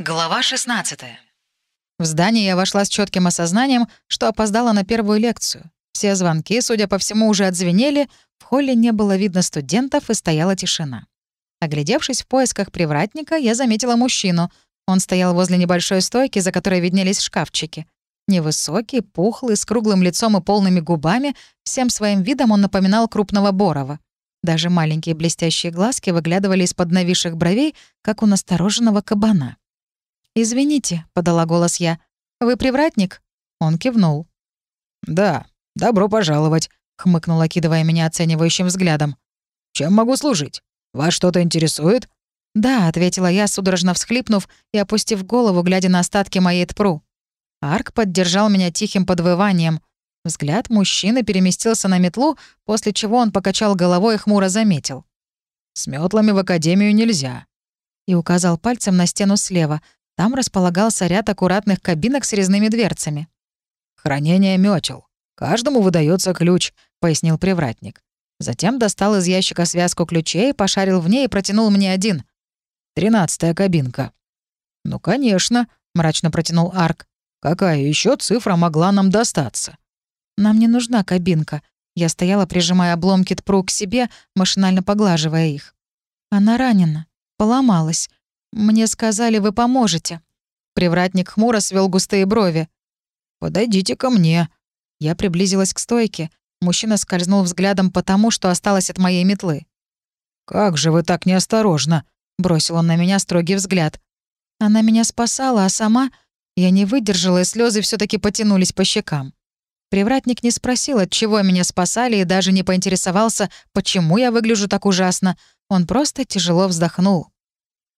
Глава 16. В здание я вошла с четким осознанием, что опоздала на первую лекцию. Все звонки, судя по всему, уже отзвенели, в холле не было видно студентов и стояла тишина. Оглядевшись в поисках привратника, я заметила мужчину. Он стоял возле небольшой стойки, за которой виднелись шкафчики. Невысокий, пухлый, с круглым лицом и полными губами, всем своим видом он напоминал крупного Борова. Даже маленькие блестящие глазки выглядывали из-под нависших бровей, как у настороженного кабана. «Извините», — подала голос я. «Вы привратник?» Он кивнул. «Да, добро пожаловать», — хмыкнул, окидывая меня оценивающим взглядом. «Чем могу служить? Вас что-то интересует?» «Да», — ответила я, судорожно всхлипнув и опустив голову, глядя на остатки моей тпру. Арк поддержал меня тихим подвыванием. Взгляд мужчины переместился на метлу, после чего он покачал головой и хмуро заметил. «С метлами в академию нельзя». И указал пальцем на стену слева, там располагался ряд аккуратных кабинок с резными дверцами. «Хранение мётел. Каждому выдается ключ», — пояснил привратник. Затем достал из ящика связку ключей, пошарил в ней и протянул мне один. «Тринадцатая кабинка». «Ну, конечно», — мрачно протянул Арк. «Какая еще цифра могла нам достаться?» «Нам не нужна кабинка». Я стояла, прижимая обломки тпру к себе, машинально поглаживая их. «Она ранена. Поломалась. «Мне сказали, вы поможете». Привратник хмуро свел густые брови. «Подойдите ко мне». Я приблизилась к стойке. Мужчина скользнул взглядом по тому, что осталось от моей метлы. «Как же вы так неосторожно!» — бросил он на меня строгий взгляд. Она меня спасала, а сама... Я не выдержала, и слезы все таки потянулись по щекам. Привратник не спросил, от чего меня спасали, и даже не поинтересовался, почему я выгляжу так ужасно. Он просто тяжело вздохнул.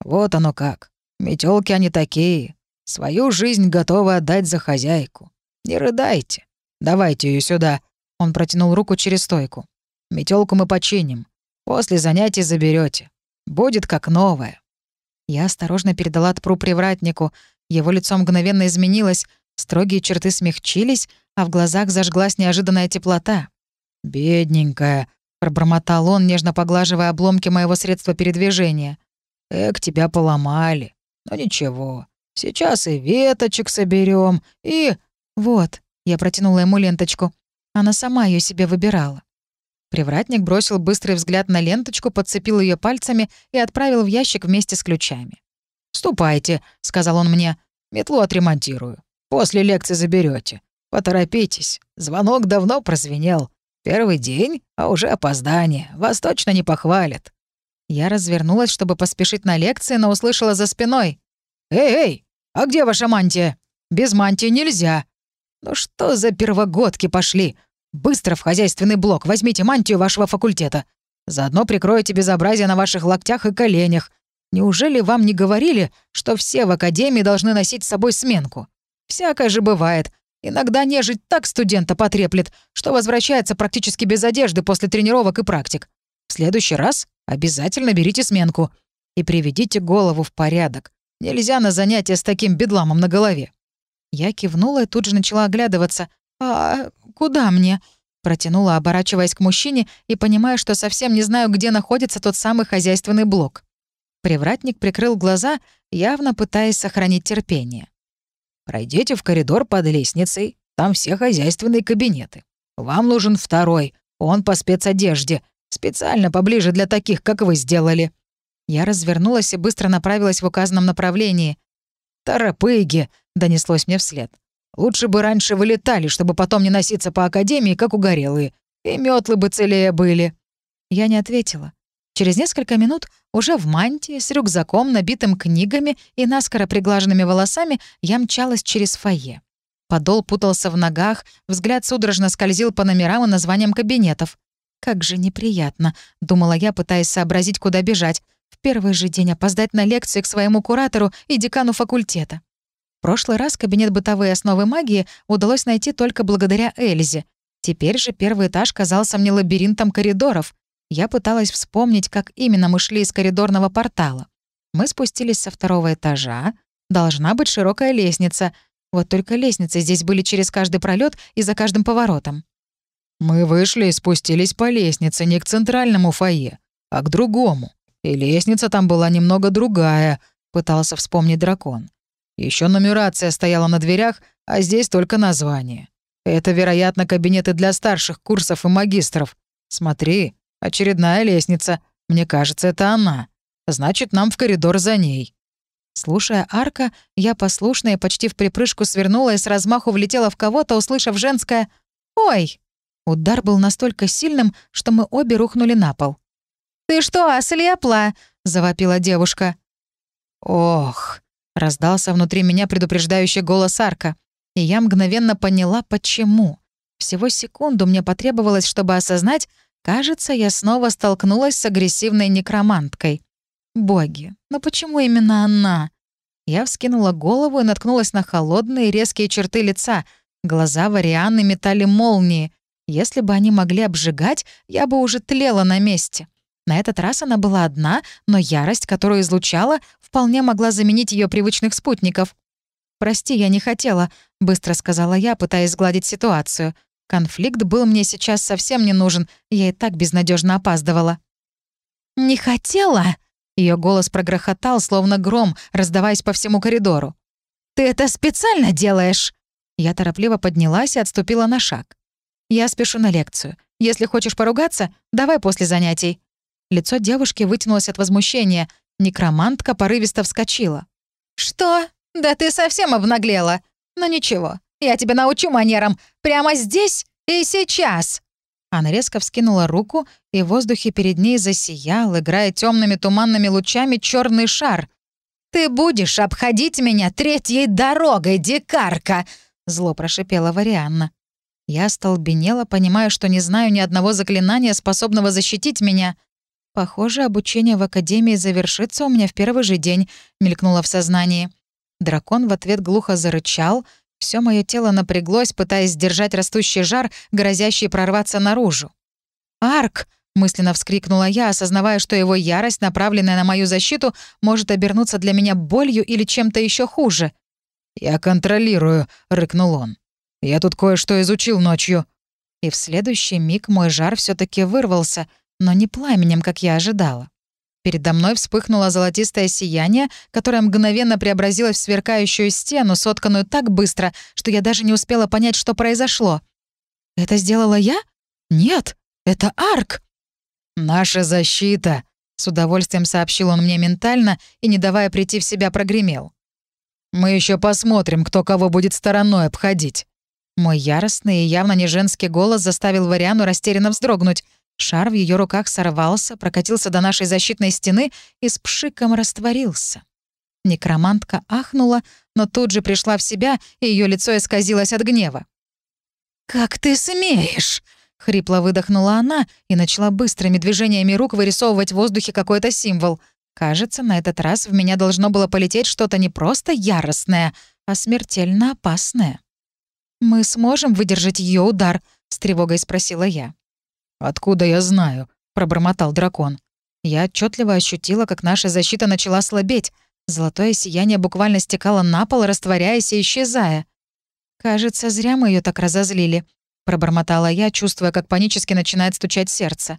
Вот оно как. Метелки они такие. Свою жизнь готовы отдать за хозяйку. Не рыдайте. Давайте ее сюда. Он протянул руку через стойку. Метелку мы починим. После занятий заберете. Будет как новая. Я осторожно передала тпру привратнику. Его лицо мгновенно изменилось, строгие черты смягчились, а в глазах зажглась неожиданная теплота. «Бедненькая», — пробормотал он, нежно поглаживая обломки моего средства передвижения. Эк, тебя поломали. Но ничего, сейчас и веточек соберем, и... Вот, я протянула ему ленточку. Она сама ее себе выбирала. Привратник бросил быстрый взгляд на ленточку, подцепил ее пальцами и отправил в ящик вместе с ключами. «Ступайте», — сказал он мне. «Метлу отремонтирую. После лекции заберете. Поторопитесь. Звонок давно прозвенел. Первый день, а уже опоздание. Вас точно не похвалят». Я развернулась, чтобы поспешить на лекции, но услышала за спиной. «Эй, эй, а где ваша мантия? Без мантии нельзя». «Ну что за первогодки пошли? Быстро в хозяйственный блок возьмите мантию вашего факультета. Заодно прикроете безобразие на ваших локтях и коленях. Неужели вам не говорили, что все в академии должны носить с собой сменку? Всякое же бывает. Иногда нежить так студента потреплет, что возвращается практически без одежды после тренировок и практик. В следующий раз обязательно берите сменку и приведите голову в порядок. Нельзя на занятия с таким бедламом на голове». Я кивнула и тут же начала оглядываться. «А куда мне?» Протянула, оборачиваясь к мужчине и понимая, что совсем не знаю, где находится тот самый хозяйственный блок. Привратник прикрыл глаза, явно пытаясь сохранить терпение. «Пройдите в коридор под лестницей, там все хозяйственные кабинеты. Вам нужен второй, он по спецодежде. Специально поближе для таких, как вы сделали». Я развернулась и быстро направилась в указанном направлении. «Торопыги!» — донеслось мне вслед. «Лучше бы раньше вылетали, чтобы потом не носиться по академии, как угорелые. И метлы бы целее были». Я не ответила. Через несколько минут уже в мантии, с рюкзаком, набитым книгами и наскоро приглаженными волосами я мчалась через фойе. Подол путался в ногах, взгляд судорожно скользил по номерам и названиям кабинетов. «Как же неприятно», — думала я, пытаясь сообразить, куда бежать. В первый же день опоздать на лекции к своему куратору и декану факультета. В прошлый раз кабинет бытовой основы магии удалось найти только благодаря Эльзе. Теперь же первый этаж казался мне лабиринтом коридоров. Я пыталась вспомнить, как именно мы шли из коридорного портала. Мы спустились со второго этажа. Должна быть широкая лестница. Вот только лестницы здесь были через каждый пролет и за каждым поворотом. Мы вышли и спустились по лестнице не к центральному фойе, а к другому. И лестница там была немного другая, — пытался вспомнить дракон. Еще нумерация стояла на дверях, а здесь только название. Это, вероятно, кабинеты для старших курсов и магистров. Смотри, очередная лестница. Мне кажется, это она. Значит, нам в коридор за ней». Слушая арка, я послушно и почти в припрыжку свернула и с размаху влетела в кого-то, услышав женское «Ой!». Удар был настолько сильным, что мы обе рухнули на пол. «Ты что, ослепла?» — завопила девушка. «Ох!» — раздался внутри меня предупреждающий голос арка. И я мгновенно поняла, почему. Всего секунду мне потребовалось, чтобы осознать, кажется, я снова столкнулась с агрессивной некроманткой. Боги, но почему именно она? Я вскинула голову и наткнулась на холодные резкие черты лица. Глаза Варианы метали молнии. Если бы они могли обжигать, я бы уже тлела на месте. На этот раз она была одна, но ярость, которую излучала, вполне могла заменить ее привычных спутников. «Прости, я не хотела», — быстро сказала я, пытаясь сгладить ситуацию. Конфликт был мне сейчас совсем не нужен, я и так безнадежно опаздывала. «Не хотела?» Ее голос прогрохотал, словно гром, раздаваясь по всему коридору. «Ты это специально делаешь?» Я торопливо поднялась и отступила на шаг. «Я спешу на лекцию. Если хочешь поругаться, давай после занятий». Лицо девушки вытянулось от возмущения. Некромантка порывисто вскочила. «Что? Да ты совсем обнаглела. Но ну ничего, я тебя научу манерам. Прямо здесь и сейчас!» Она резко вскинула руку, и в воздухе перед ней засиял, играя темными туманными лучами, черный шар. «Ты будешь обходить меня третьей дорогой, дикарка!» — зло прошипела Варианна. Я столбенела, понимая, что не знаю ни одного заклинания, способного защитить меня. «Похоже, обучение в Академии завершится у меня в первый же день», — мелькнуло в сознании. Дракон в ответ глухо зарычал — все мое тело напряглось, пытаясь сдержать растущий жар, грозящий прорваться наружу. «Арк!» — мысленно вскрикнула я, осознавая, что его ярость, направленная на мою защиту, может обернуться для меня болью или чем-то еще хуже. «Я контролирую», — рыкнул он. «Я тут кое-что изучил ночью». И в следующий миг мой жар все таки вырвался, но не пламенем, как я ожидала. Передо мной вспыхнуло золотистое сияние, которое мгновенно преобразилось в сверкающую стену, сотканную так быстро, что я даже не успела понять, что произошло. «Это сделала я? Нет, это Арк!» «Наша защита!» — с удовольствием сообщил он мне ментально и, не давая прийти в себя, прогремел. «Мы еще посмотрим, кто кого будет стороной обходить». Мой яростный и явно не женский голос заставил Вариану растерянно вздрогнуть — Шар в ее руках сорвался, прокатился до нашей защитной стены и с пшиком растворился. Некромантка ахнула, но тут же пришла в себя, и ее лицо исказилось от гнева. «Как ты смеешь?» — хрипло выдохнула она и начала быстрыми движениями рук вырисовывать в воздухе какой-то символ. Кажется, на этот раз в меня должно было полететь что-то не просто яростное, а смертельно опасное. «Мы сможем выдержать ее удар?» — с тревогой спросила я. «Откуда я знаю?» — пробормотал дракон. Я отчетливо ощутила, как наша защита начала слабеть. Золотое сияние буквально стекало на пол, растворяясь и исчезая. «Кажется, зря мы ее так разозлили», — пробормотала я, чувствуя, как панически начинает стучать сердце.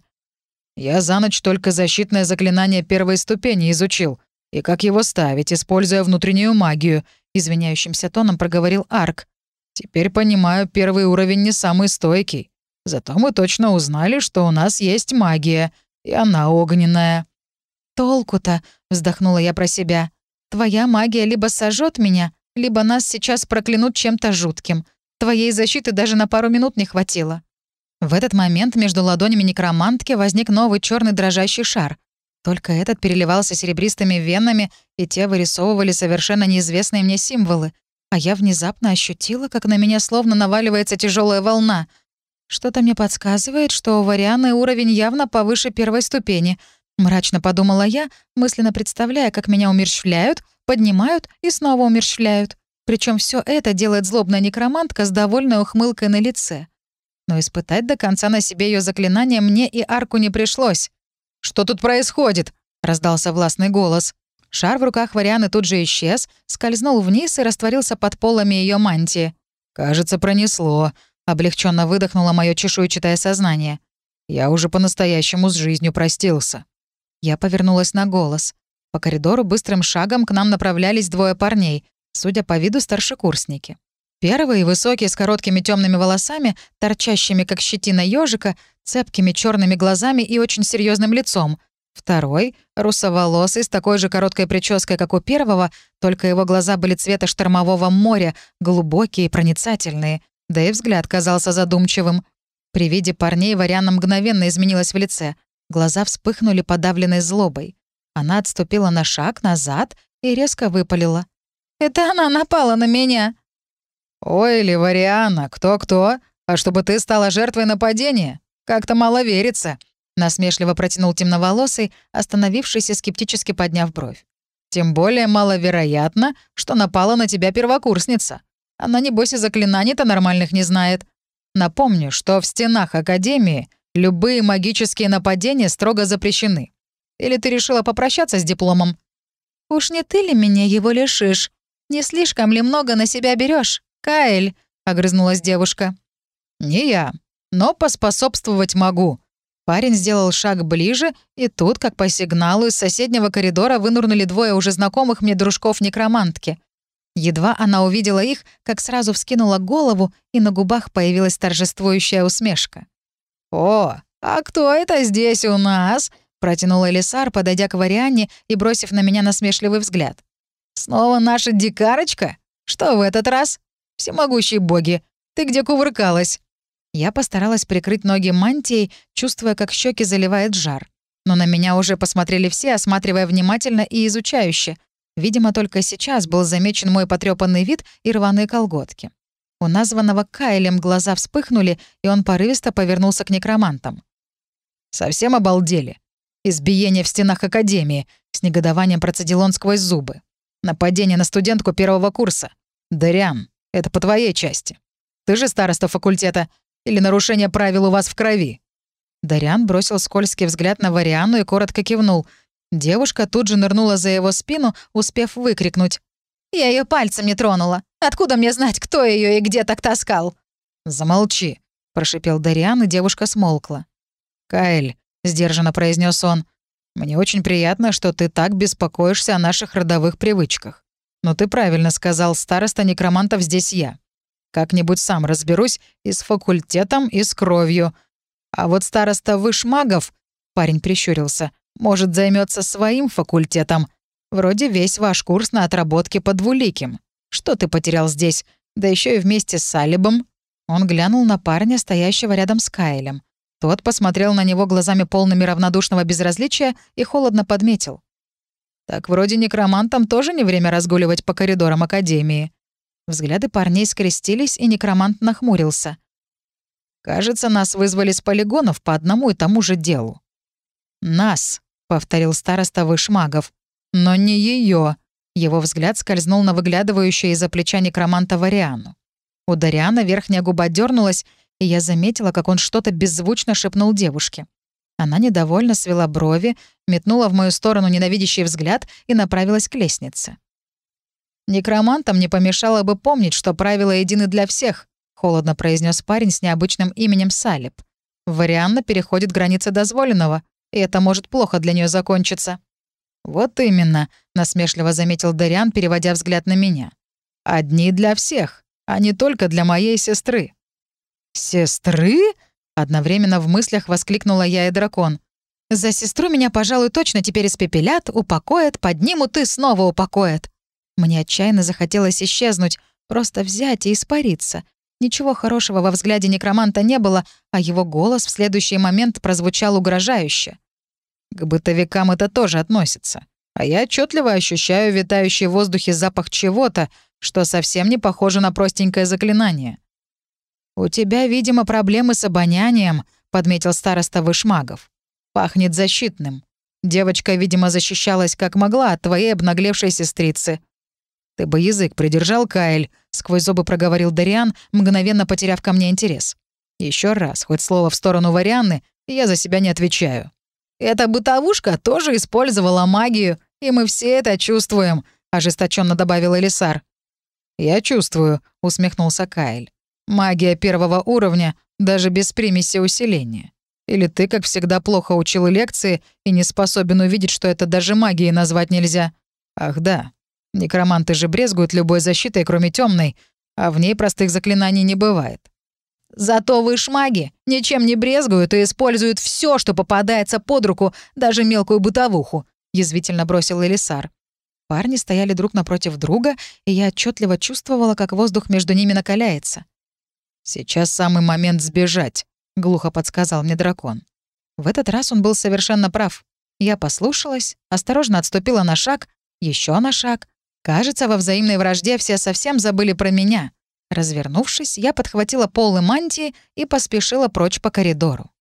«Я за ночь только защитное заклинание первой ступени изучил. И как его ставить, используя внутреннюю магию», — извиняющимся тоном проговорил Арк. «Теперь понимаю, первый уровень не самый стойкий. Зато мы точно узнали, что у нас есть магия, и она огненная». «Толку-то», — вздохнула я про себя. «Твоя магия либо сожжет меня, либо нас сейчас проклянут чем-то жутким. Твоей защиты даже на пару минут не хватило». В этот момент между ладонями некромантки возник новый черный дрожащий шар. Только этот переливался серебристыми венами, и те вырисовывали совершенно неизвестные мне символы. А я внезапно ощутила, как на меня словно наваливается тяжелая волна — что-то мне подсказывает, что у Варианы уровень явно повыше первой ступени. Мрачно подумала я, мысленно представляя, как меня умерщвляют, поднимают и снова умерщвляют. Причем все это делает злобная некромантка с довольной ухмылкой на лице. Но испытать до конца на себе ее заклинание мне и арку не пришлось. «Что тут происходит?» — раздался властный голос. Шар в руках Варианы тут же исчез, скользнул вниз и растворился под полами ее мантии. «Кажется, пронесло», Облегченно выдохнуло мое чешуйчатое сознание. Я уже по-настоящему с жизнью простился. Я повернулась на голос. По коридору быстрым шагом к нам направлялись двое парней, судя по виду старшекурсники. Первый, высокий, с короткими темными волосами, торчащими, как щетина ежика, цепкими черными глазами и очень серьезным лицом. Второй — русоволосый, с такой же короткой прической, как у первого, только его глаза были цвета штормового моря, глубокие и проницательные, да и взгляд казался задумчивым. При виде парней Вариана мгновенно изменилась в лице. Глаза вспыхнули подавленной злобой. Она отступила на шаг назад и резко выпалила. «Это она напала на меня!» «Ой, Ливариана, кто-кто? А чтобы ты стала жертвой нападения? Как-то мало верится», — насмешливо протянул темноволосый, остановившись и скептически подняв бровь. «Тем более маловероятно, что напала на тебя первокурсница. Она, небось, и заклинаний-то нормальных не знает. Напомню, что в стенах Академии любые магические нападения строго запрещены. Или ты решила попрощаться с дипломом?» «Уж не ты ли меня его лишишь? Не слишком ли много на себя берешь? «Каэль», — огрызнулась девушка. «Не я, но поспособствовать могу». Парень сделал шаг ближе, и тут, как по сигналу, из соседнего коридора вынурнули двое уже знакомых мне дружков-некромантки. Едва она увидела их, как сразу вскинула голову, и на губах появилась торжествующая усмешка. «О, а кто это здесь у нас?» — протянул Элисар, подойдя к Варианне и бросив на меня насмешливый взгляд. «Снова наша дикарочка? Что в этот раз?» Всемогущие боги, ты где кувыркалась?» Я постаралась прикрыть ноги мантией, чувствуя, как щеки заливает жар. Но на меня уже посмотрели все, осматривая внимательно и изучающе. Видимо, только сейчас был замечен мой потрепанный вид и рваные колготки. У названного Кайлем глаза вспыхнули, и он порывисто повернулся к некромантам. «Совсем обалдели. Избиение в стенах Академии», — с негодованием процедил он сквозь зубы. «Нападение на студентку первого курса. Дариан, это по твоей части. Ты же староста факультета. Или нарушение правил у вас в крови?» Дариан бросил скользкий взгляд на Вариану и коротко кивнул. Девушка тут же нырнула за его спину, успев выкрикнуть. «Я ее пальцем не тронула. Откуда мне знать, кто ее и где так таскал?» «Замолчи», — прошипел Дариан, и девушка смолкла. «Каэль», — сдержанно произнес он, — «мне очень приятно, что ты так беспокоишься о наших родовых привычках. Но ты правильно сказал, староста некромантов здесь я. Как-нибудь сам разберусь и с факультетом, и с кровью. А вот староста вышмагов, парень прищурился, может, займется своим факультетом. Вроде весь ваш курс на отработке под двуликим. Что ты потерял здесь? Да еще и вместе с Салибом. Он глянул на парня, стоящего рядом с Кайлем. Тот посмотрел на него глазами полными равнодушного безразличия и холодно подметил. Так вроде некромантам тоже не время разгуливать по коридорам Академии. Взгляды парней скрестились, и некромант нахмурился. «Кажется, нас вызвали с полигонов по одному и тому же делу». «Нас», — повторил староста вышмагов. «Но не ее. Его взгляд скользнул на выглядывающую из-за плеча некроманта Вариану. У Дариана верхняя губа дернулась, и я заметила, как он что-то беззвучно шепнул девушке. Она недовольно свела брови, метнула в мою сторону ненавидящий взгляд и направилась к лестнице. «Некромантам не помешало бы помнить, что правила едины для всех», — холодно произнес парень с необычным именем Салип. «Варианна переходит границы дозволенного, и это может плохо для нее закончиться». «Вот именно», — насмешливо заметил Дариан, переводя взгляд на меня. «Одни для всех, а не только для моей сестры». «Сестры?» Одновременно в мыслях воскликнула я и дракон. «За сестру меня, пожалуй, точно теперь испепелят, упокоят, поднимут и снова упокоят». Мне отчаянно захотелось исчезнуть, просто взять и испариться. Ничего хорошего во взгляде некроманта не было, а его голос в следующий момент прозвучал угрожающе. К бытовикам это тоже относится. А я отчетливо ощущаю витающий в воздухе запах чего-то, что совсем не похоже на простенькое заклинание. «У тебя, видимо, проблемы с обонянием», — подметил староста Вышмагов. «Пахнет защитным. Девочка, видимо, защищалась как могла от твоей обнаглевшей сестрицы». «Ты бы язык придержал, Каэль», — сквозь зубы проговорил Дариан, мгновенно потеряв ко мне интерес. Еще раз, хоть слово в сторону Варианны, я за себя не отвечаю. «Эта бытовушка тоже использовала магию, и мы все это чувствуем», — ожесточенно добавил Элисар. «Я чувствую», — усмехнулся Каэль. Магия первого уровня, даже без примеси усиления. Или ты, как всегда, плохо учил лекции и не способен увидеть, что это даже магией назвать нельзя? Ах да, некроманты же брезгуют любой защитой, кроме темной, а в ней простых заклинаний не бывает. Зато вы шмаги ничем не брезгуют и используют все, что попадается под руку, даже мелкую бытовуху», — язвительно бросил Элисар. Парни стояли друг напротив друга, и я отчетливо чувствовала, как воздух между ними накаляется. «Сейчас самый момент сбежать», — глухо подсказал мне дракон. В этот раз он был совершенно прав. Я послушалась, осторожно отступила на шаг, еще на шаг. Кажется, во взаимной вражде все совсем забыли про меня. Развернувшись, я подхватила полы мантии и поспешила прочь по коридору.